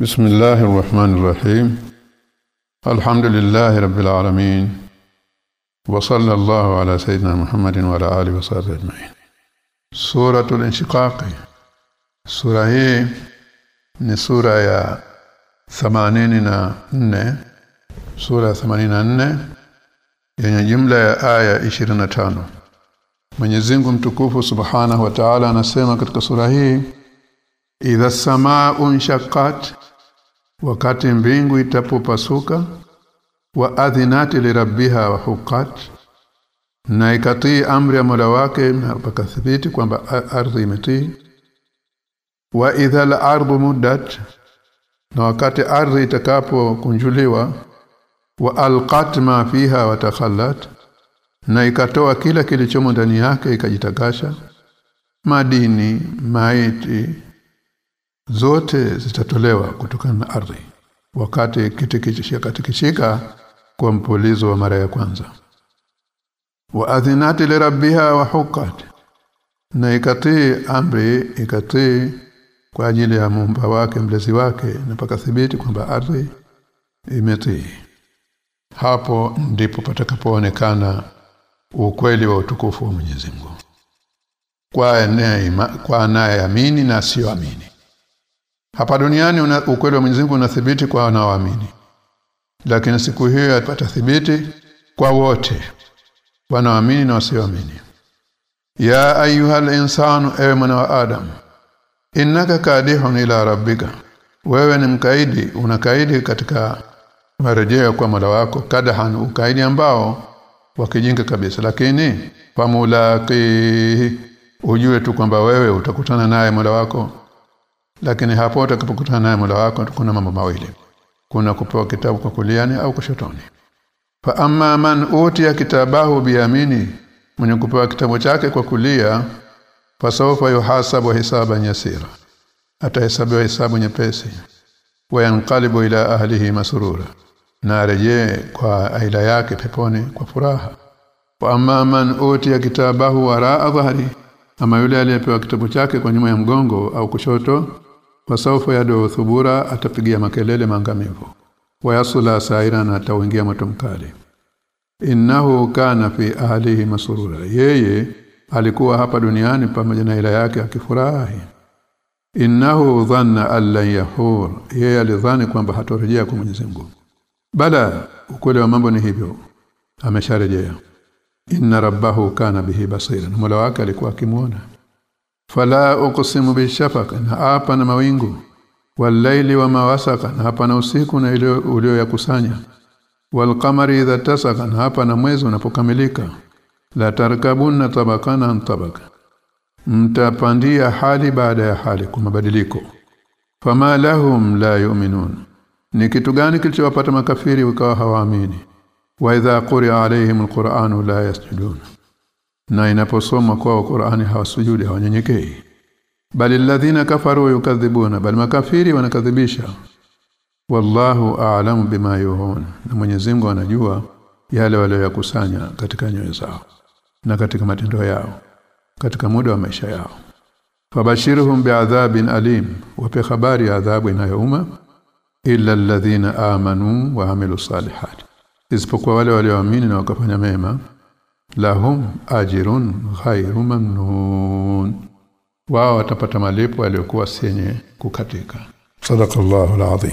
بسم الله الرحمن الرحيم. الحمد لله رب العالمين. وصلى الله على سيدنا محمد وعلى آله وصحبه أجمعين. سورة الانشقاق. سورة هي من سورة يا 84 سورة 84 يعني جملة يا إيه 25 من يزنگ تكوفوا سبحانه وتعالى انسمه في السوره هي إذا السماء انشقت wakati mbingu itapopasuka wa adhinati lirabbiha wa huqat na ikatii amri ya Mola wake na pakathibiti kwamba ardhi imetii. Wa idha al-ardu muddat na wakati ardhi itakapokunjuliwa wa alqat ma fiha wa takhallat na ikatoa kila kilichomo ndani yake ikajitakasha madini maiti zote zitatolewa kutokana na ardhi. Wakati kitikishika katikishika kwa mpulizo wa mara ya kwanza. Wa adhinati li rabbiha wa huqqat. Na ikatii amri ikatii kwa ajili ya mumba wake mlezi wake na pakathibiti kwamba ardhi imetii. Hapo ndipo patakapoonekana ukweli wa utukufu wa Mwenyezi Mungu. Kwa anayeamini na asioamini hapa duniani una, ukweli wa Mwenyezi Mungu unathibiti kwa wanaoamini. Lakini siku hiyo yapata thibiti kwa wote wanaoamini na wasioamini. Ya ayuhal insanu ewe mwana wa adam innaka kadihun ila rabbika. Wewe ni mkaidi unakaidi katika marejeo kwa Mola wako. Kadahan ukaidi ambao wakijinga kabisa. Lakini pamulaki ujue tu kwamba wewe utakutana naye Mola wako lakini hapo utakapokutana naye Mola wako kuna mambo mawili. Kuna kupewa kitabu kwa kuliani au kushotoni. Fa amma man utiya kitabahu biyamini mwenye kupewa kitabu chake kwa kulia fasawfa yuhasabu hisaban yasira atahesabiwa hisabu nyepesi. Wayanqalibu ila ahlihi masurura na arejee kwa aila yake peponi kwa furaha. Wa amma man utiya kitabahu waraa dhahri ama yule aliyepewa kitabu chake kwa nyuma ya mgongo au kushoto wasaufa yadu thubura atapigia makelele maangamivu. Wayasula saira na ataingia moto mkali. Innahu kana fi ahlihi masurura yeye alikuwa hapa duniani pamoja na ila yake akifurahi. Innahu dhanna allan yahur. Yeye alidhani kwamba hatorejea kwa Mwenyezi Mungu. Bala ukweli wa mambo ni hivyo. Amesharejea. Inna rabbahu kana bihi basira mola wake alikuwa akimuona fala uqsimu bishafaq na hapa na mawingu walaili wa mawasaka na hapa na usiku na ile ulioyakusanya walqamari idha tasaka na hapa na mwezi unapokamilika. La tarkabunna tabakana tabaka mtapandia hali baada ya hali kwa mabadiliko. Fama lahum la yu'minun. Ni kitu gani kilichowapata makafiri wakawa hawaamini? Wa idha quri alaihim alqur'anu la yasjudun na inaposoma kwao Qur'ani hawasujudi hawanyenyekei. Bali alladhina kafaru yukadhibuna bali makafiri wanakadhibisha. Wallahu a'lamu bima yuhun na Mwenyezi Mungu anajua yale walioyakusanya katika nyoyo zao na katika matendo yao katika muda wa maisha yao. Fabashiruhum bi'adhabin alim wape habari ya adhabu inayouma. Illa alladhina amanu wa amilu salihati isipokuwa wale walioamini na wakafanya mema lahum ajirun ghairu mamnun. Wao watapata malipo yaliyokuwa senye kukatika. Sadaqallahu alazim